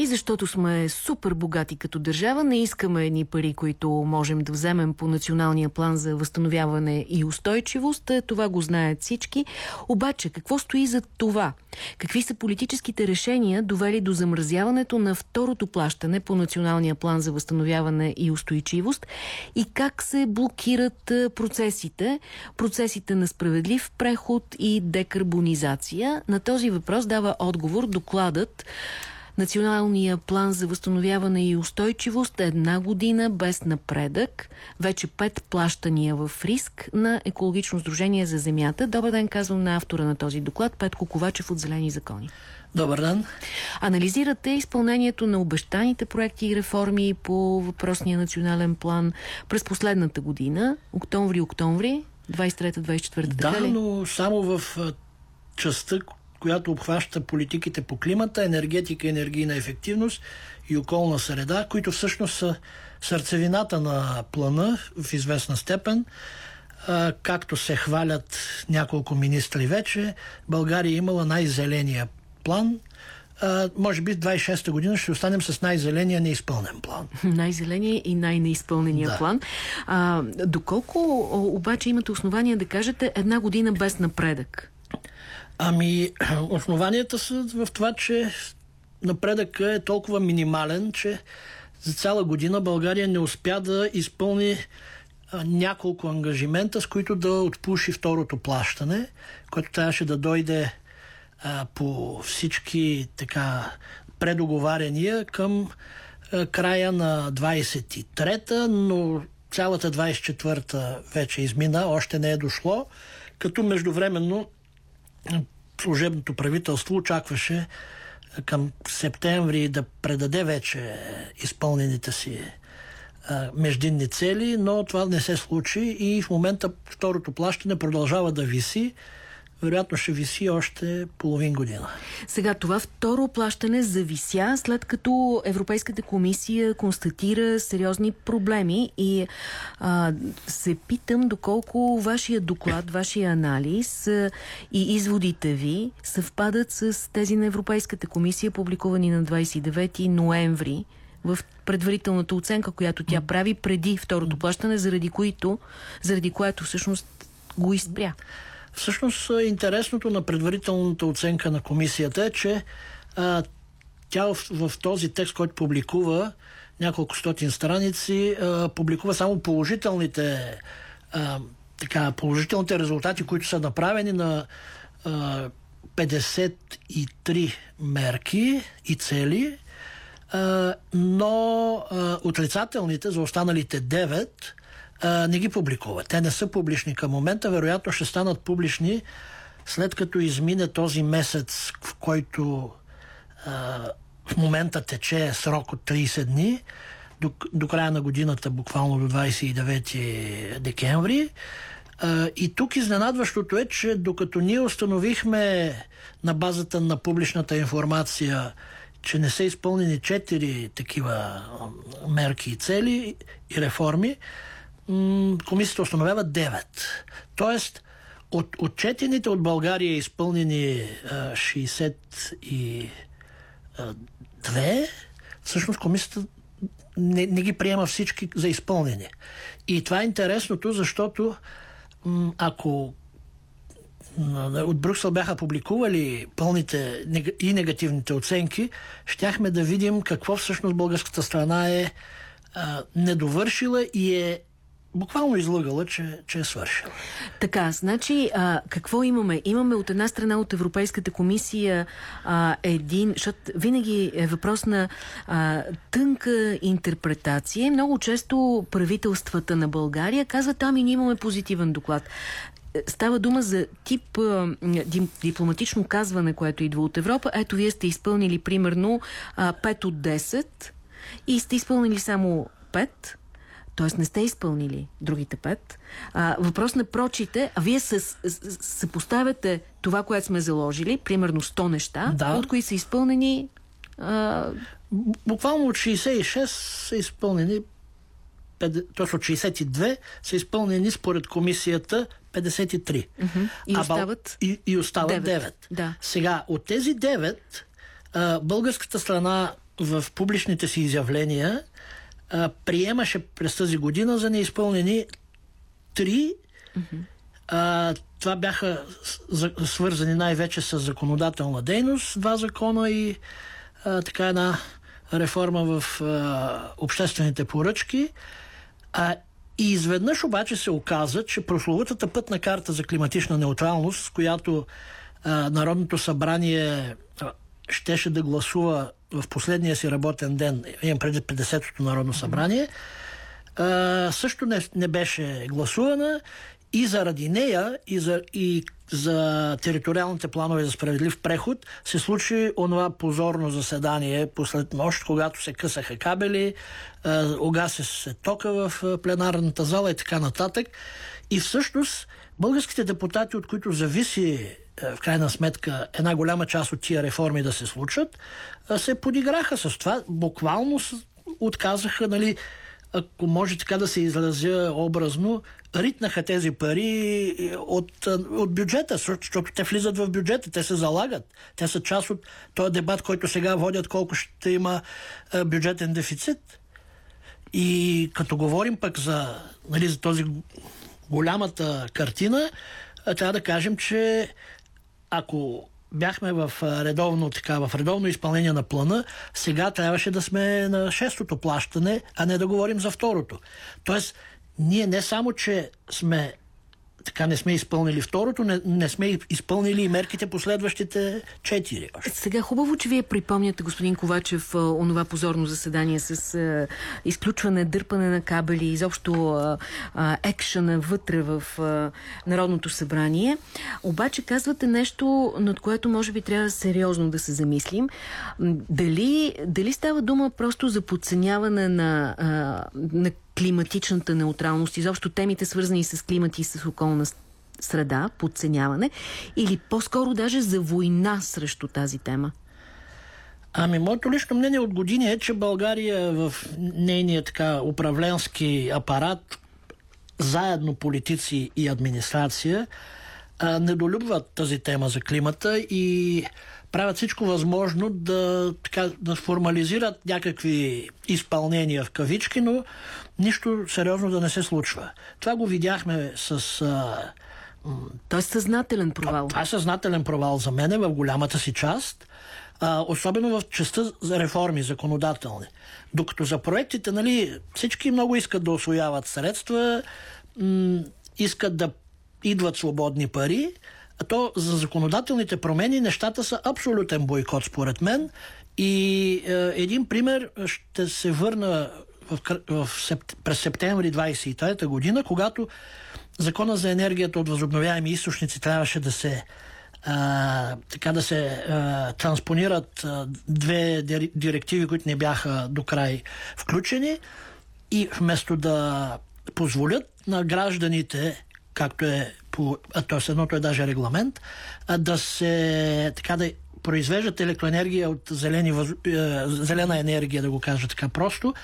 И защото сме супер богати като държава, не искаме едни пари, които можем да вземем по националния план за възстановяване и устойчивост. Това го знаят всички. Обаче, какво стои за това? Какви са политическите решения, довели до замразяването на второто плащане по националния план за възстановяване и устойчивост? И как се блокират процесите? Процесите на справедлив преход и декарбонизация? На този въпрос дава отговор докладът Националния план за възстановяване и устойчивост една година без напредък. Вече пет плащания в риск на екологично сдружение за земята. Добър ден, казвам на автора на този доклад, Петко Ковачев от Зелени закони. Добър ден. Анализирате изпълнението на обещаните проекти и реформи по въпросния национален план през последната година, октомври-октомври, 23-24 Да, но само в частта, която обхваща политиките по климата, енергетика, енергийна ефективност и околна среда, които всъщност са сърцевината на плана в известна степен. Както се хвалят няколко министри вече, България е имала най-зеления план, може би в 26-та година ще останем с най-зеления неизпълнен план. Най-зеления и най-неизпълнения да. план. А, доколко обаче имате основания да кажете една година без напредък? Ами, основанията са в това, че напредък е толкова минимален, че за цяла година България не успя да изпълни няколко ангажимента, с които да отпуши второто плащане, което трябваше да дойде а, по всички така предоговаряния към а, края на 23-та, но цялата 24-та вече измина, още не е дошло, като междувременно служебното правителство очакваше към септември да предаде вече изпълнените си междинни цели, но това не се случи и в момента второто плащане продължава да виси вероятно ще виси още половин година. Сега това второ плащане завися след като Европейската комисия констатира сериозни проблеми и а, се питам доколко вашия доклад, вашия анализ а, и изводите ви съвпадат с тези на Европейската комисия, публикувани на 29 ноември в предварителната оценка, която тя прави преди второто плащане, заради, които, заради което всъщност го изпря. Всъщност интересното на предварителната оценка на комисията е, че а, тя в, в този текст, който публикува няколко стотин страници, а, публикува само положителните а, така, положителните резултати, които са направени на а, 53 мерки и цели, а, но а, отрицателните за останалите 9 а, не ги публикуват. Те не са публични към момента, вероятно ще станат публични след като измине този месец, в който а, в момента тече срок от 30 дни, до, до края на годината, буквално до 29 декември. А, и тук изненадващото е, че докато ние установихме на базата на публичната информация, че не са изпълнени 4 такива мерки и цели и реформи, комисията установява 9. Тоест, от отчетените от България изпълнени а, 62, всъщност комисията не, не ги приема всички за изпълнени. И това е интересното, защото ако от Брюксел бяха публикували пълните и негативните оценки, щяхме да видим какво всъщност българската страна е недовършила и е буквално излъгала, че, че е свършила. Така, значи, а, какво имаме? Имаме от една страна от Европейската комисия а, един, защото винаги е въпрос на а, тънка интерпретация. Много често правителствата на България казват, ами ние имаме позитивен доклад. Става дума за тип а, дипломатично казване, което идва от Европа. Ето, вие сте изпълнили примерно а, 5 от 10 и сте изпълнили само 5 т.е. не сте изпълнили другите пет. А, въпрос на прочите, а вие съпоставяте това, което сме заложили, примерно 100 неща, да. от кои са изпълнени... А... Буквално от 66 са изпълнени от 62 са изпълнени според комисията 53. Uh-huh. И, а, остават и, и остават 9. 9. Да. Сега, от тези 9, а, българската страна в публичните си изявления а, приемаше през тази година за неизпълнени три. Mm-hmm. А, това бяха свързани най-вече с законодателна дейност, два закона и а, така една реформа в а, обществените поръчки. А, и изведнъж обаче се оказа, че прословутата пътна карта за климатична неутралност, с която а, Народното събрание а, щеше да гласува в последния си работен ден, имам преди 50-то Народно събрание, също не, не беше гласувана и заради нея, и за, и за териториалните планове за справедлив преход се случи онова позорно заседание послед нощ, когато се късаха кабели, огасе се тока в пленарната зала и така нататък. И всъщност българските депутати, от които зависи в крайна сметка една голяма част от тия реформи да се случат, се подиграха с това. Буквално отказаха, нали, ако може така да се изразя образно, ритнаха тези пари от, от бюджета, защото те влизат в бюджета, те се залагат. Те са част от този дебат, който сега водят колко ще има бюджетен дефицит. И като говорим пък за, нали, за този голямата картина, трябва да кажем, че ако бяхме в редовно, така, в редовно изпълнение на плана, сега трябваше да сме на шестото плащане, а не да говорим за второто. Тоест, ние не само, че сме така не сме изпълнили второто, не, не сме изпълнили и мерките последващите четири. Сега хубаво, че вие припомняте, господин Ковачев, онова позорно заседание с а, изключване, дърпане на кабели, изобщо а, а, екшена вътре в а, Народното събрание. Обаче казвате нещо, над което може би трябва сериозно да се замислим. Дали, дали става дума просто за подценяване на, а, на климатичната неутралност, изобщо темите свързани с климат и с околна среда, подценяване, или по-скоро даже за война срещу тази тема? Ами, моето лично мнение от години е, че България в нейния така управленски апарат, заедно политици и администрация, недолюбват тази тема за климата и правят всичко възможно да, така, да формализират някакви изпълнения в кавички, но нищо сериозно да не се случва. Това го видяхме с... А, той е съзнателен провал. Това е съзнателен провал за мен в голямата си част, а, особено в частта за реформи законодателни. Докато за проектите, нали, всички много искат да освояват средства, искат да идват свободни пари, то за законодателните промени нещата са абсолютен бойкот, според мен. И е, един пример ще се върна в, в, през септември 23 година, когато закона за енергията от възобновяеми източници трябваше да се а, така да се а, транспонират а, две директиви, които не бяха до край включени и вместо да позволят на гражданите, както е по, т.е. едното е даже регламент, да се така да произвеждат електроенергия от зелени, зелена енергия, да го кажа така просто,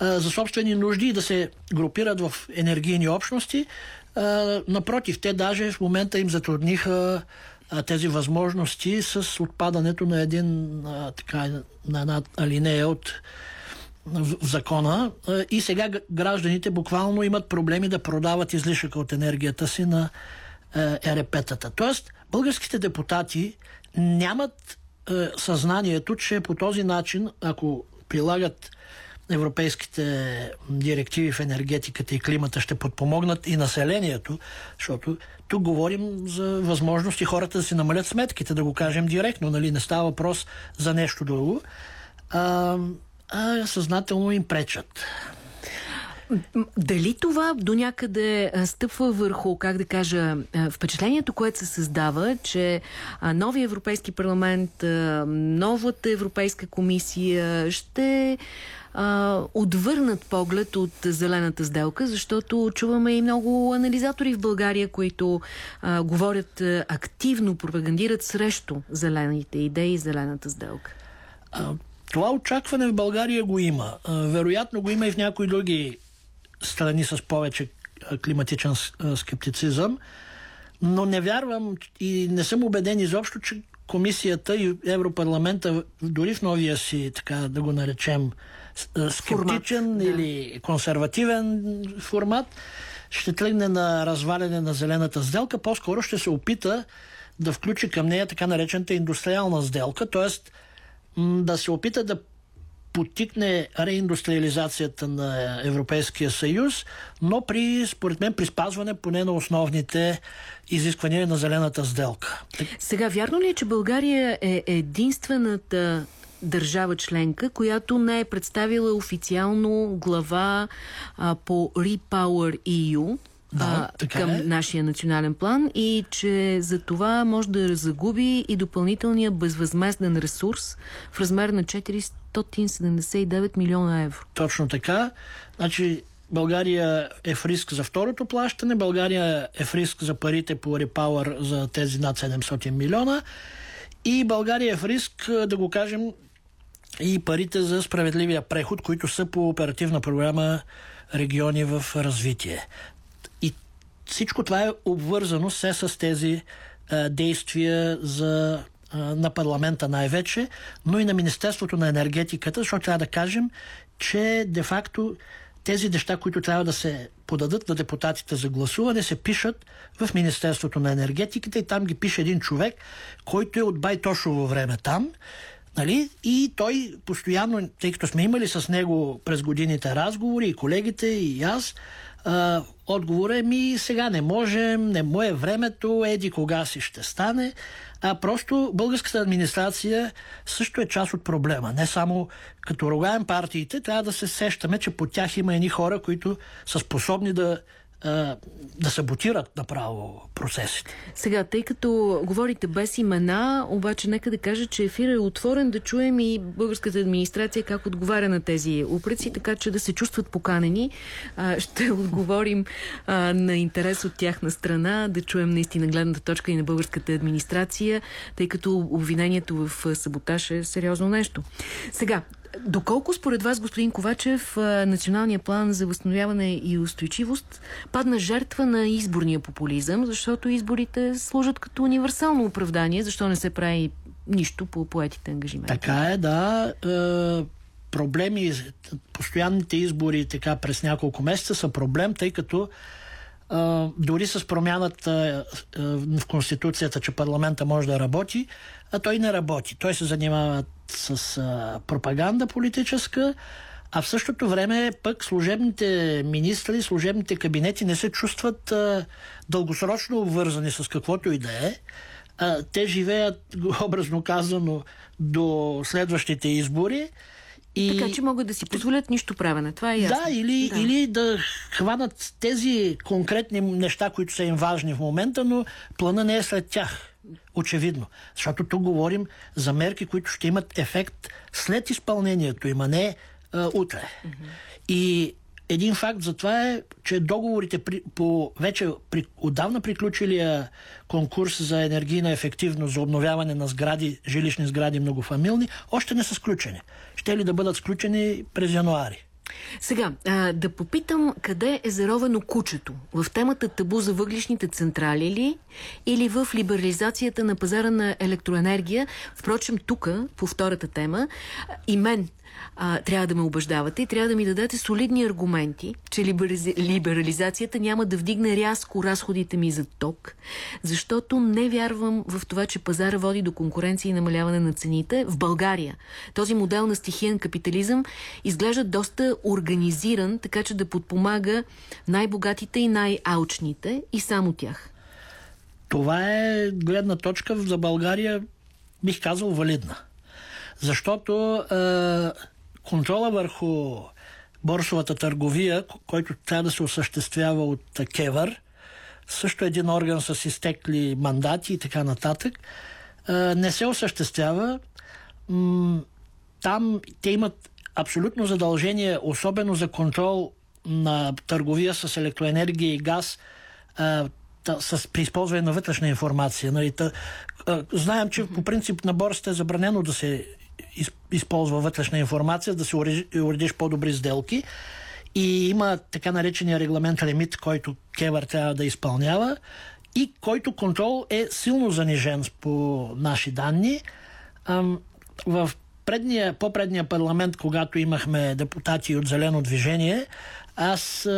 за собствени нужди и да се групират в енергийни общности. Напротив, те даже в момента им затрудниха тези възможности с отпадането на един така, на една алинея от в закона и сега гражданите буквално имат проблеми да продават излишъка от енергията си на ЕРП-тата. Тоест, българските депутати нямат съзнанието, че по този начин, ако прилагат европейските директиви в енергетиката и климата ще подпомогнат и населението, защото тук говорим за възможности хората да си намалят сметките, да го кажем директно, нали? не става въпрос за нещо друго, а съзнателно им пречат. Дали това до някъде стъпва върху, как да кажа, впечатлението, което се създава, че новия Европейски парламент, новата Европейска комисия ще а, отвърнат поглед от зелената сделка, защото чуваме и много анализатори в България, които а, говорят активно, пропагандират срещу зелените идеи и зелената сделка. Това очакване в България го има. Вероятно го има и в някои други страни с повече климатичен скептицизъм, но не вярвам и не съм убеден изобщо, че комисията и Европарламента, дори в новия си, така да го наречем, скептичен формат, или да. консервативен формат, ще тръгне на разваляне на зелената сделка, по-скоро ще се опита да включи към нея така наречената индустриална сделка, т.е. да се опита да потикне реиндустриализацията на Европейския съюз, но при, според мен, при спазване поне на основните изисквания на зелената сделка. Сега, вярно ли е, че България е единствената държава членка, която не е представила официално глава а, по Repower EU, да, а, към е. нашия национален план и че за това може да загуби и допълнителния безвъзмезден ресурс в размер на 479 милиона евро. Точно така. Значи България е в риск за второто плащане, България е в риск за парите по Repower за тези над 700 милиона и България е в риск, да го кажем, и парите за справедливия преход, които са по оперативна програма региони в развитие. Всичко това е обвързано се с тези а, действия за, а, на парламента най-вече, но и на Министерството на енергетиката, защото трябва да кажем, че де-факто тези неща, които трябва да се подадат на депутатите за гласуване, се пишат в Министерството на енергетиката и там ги пише един човек, който е от Байтошово време там Нали? И той постоянно, тъй като сме имали с него през годините разговори, и колегите, и аз, а, отговора е ми сега не можем, не му е времето, еди кога си ще стане. А просто българската администрация също е част от проблема. Не само като рогаем партиите, трябва да се сещаме, че по тях има едни хора, които са способни да да саботират направо процесите. Сега, тъй като говорите без имена, обаче нека да кажа, че ефир е отворен да чуем и българската администрация как отговаря на тези упреци, така че да се чувстват поканени. Ще отговорим на интерес от тяхна страна, да чуем наистина гледната точка и на българската администрация, тъй като обвинението в саботаж е сериозно нещо. Сега, Доколко според вас, господин Ковачев, националния план за възстановяване и устойчивост падна жертва на изборния популизъм, защото изборите служат като универсално оправдание, защо не се прави нищо по поетите ангажименти? Така е, да. Е, проблеми, постоянните избори така през няколко месеца са проблем, тъй като Uh, дори с промяната uh, в Конституцията, че парламента може да работи, а той не работи. Той се занимава с а, пропаганда политическа, а в същото време пък служебните министри, служебните кабинети не се чувстват а, дългосрочно обвързани с каквото и да е. А, те живеят, образно казано, до следващите избори. И... Така че могат да си позволят нищо правене. Това е ясно. Да, или да, или да хванат тези конкретни неща, които са им важни в момента, но плана не е след тях. Очевидно. Защото тук говорим за мерки, които ще имат ефект след изпълнението им, а не а, утре. Mm-hmm. И един факт за това е, че договорите при, по вече при, отдавна приключилия конкурс за енергийна ефективност за обновяване на сгради, жилищни сгради многофамилни, още не са сключени. Ще ли да бъдат сключени през януари? Сега, а, да попитам къде е заровено кучето? В темата табу за въглишните централи ли? Или в либерализацията на пазара на електроенергия? Впрочем, тук, по втората тема, и мен а, трябва да ме убеждавате и трябва да ми дадете солидни аргументи, че либерализацията няма да вдигне рязко разходите ми за ток, защото не вярвам в това, че пазара води до конкуренция и намаляване на цените. В България този модел на стихиен капитализъм изглежда доста организиран, така че да подпомага най-богатите и най-алчните и само тях. Това е гледна точка за България, бих казал, валидна. Защото е, контрола върху борсовата търговия, който трябва да се осъществява от Кевър, също един орган с изтекли мандати и така нататък, е, не се осъществява. Там те имат абсолютно задължение, особено за контрол на търговия с електроенергия и газ, е, с, при използване на вътрешна информация. Нали, та, а, знаем, че по принцип на борсата е забранено да се използва вътрешна информация, да се уредиш по-добри сделки. И има така наречения регламент лимит, който Кевър трябва да изпълнява. и който контрол е силно занижен по наши данни. В предния, по-предния парламент, когато имахме депутати от Зелено движение, аз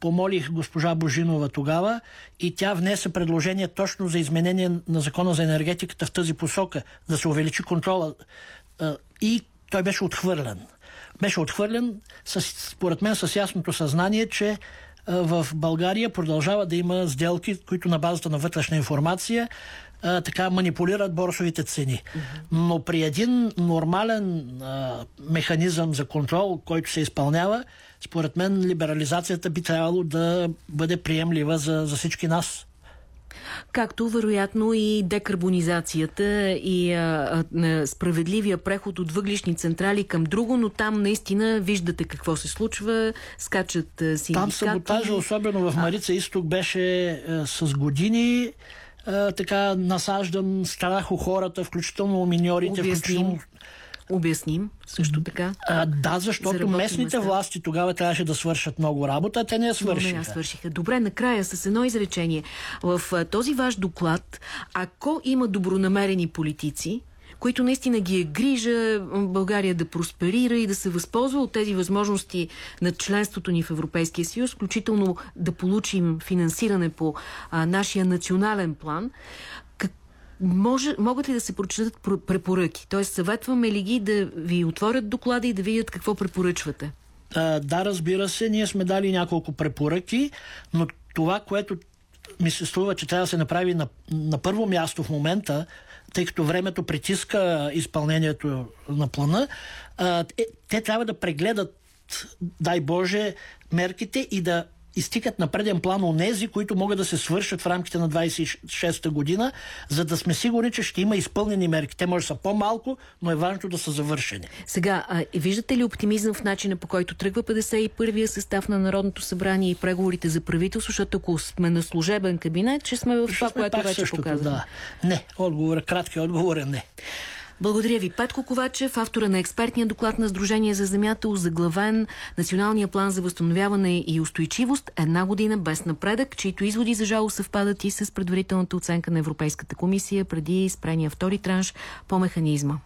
помолих госпожа Божинова тогава и тя внесе предложение точно за изменение на закона за енергетиката в тази посока, да се увеличи контрола. И той беше отхвърлен. Беше отхвърлен, с, според мен, с ясното съзнание, че в България продължава да има сделки, които на базата на вътрешна информация а, така манипулират борсовите цени. Но при един нормален а, механизъм за контрол, който се изпълнява, според мен либерализацията би трябвало да бъде приемлива за, за всички нас. Както вероятно и декарбонизацията и а, а, справедливия преход от въглишни централи към друго, но там наистина виждате какво се случва, скачат синдикати. Там саботажа, особено в Марица Изток, беше а, с години а, така насаждан страх у хората, включително у миньорите, Обясним. включително обясним също така. А, да, защото местните места. власти тогава трябваше да свършат много работа, а те не я свършиха. Но не я свършиха. Добре, накрая с едно изречение. В този ваш доклад, ако има добронамерени политици, които наистина ги е грижа България да просперира и да се възползва от тези възможности на членството ни в Европейския съюз, включително да получим финансиране по а, нашия национален план. Може, могат ли да се прочитат препоръки? Тоест, съветваме ли ги да ви отворят доклада и да видят какво препоръчвате? А, да, разбира се, ние сме дали няколко препоръки, но това, което ми се струва, че трябва да се направи на, на първо място в момента, тъй като времето притиска изпълнението на плана, а, те, те трябва да прегледат, дай Боже, мерките и да изтикат на преден план онези, които могат да се свършат в рамките на 26-та година, за да сме сигурни, че ще има изпълнени мерки. Те може да са по-малко, но е важно да са завършени. Сега, а, виждате ли оптимизъм в начина по който тръгва 51-я състав на Народното събрание и преговорите за правителство, защото ако сме на служебен кабинет, ще сме в това, което вече показваме? Да. Не, отговор, кратки отговор е не. Благодаря ви. Петко Ковачев, автора на експертния доклад на Сдружение за земята, озаглавен Националния план за възстановяване и устойчивост една година без напредък, чието изводи за жало съвпадат и с предварителната оценка на Европейската комисия преди спрения втори транш по механизма.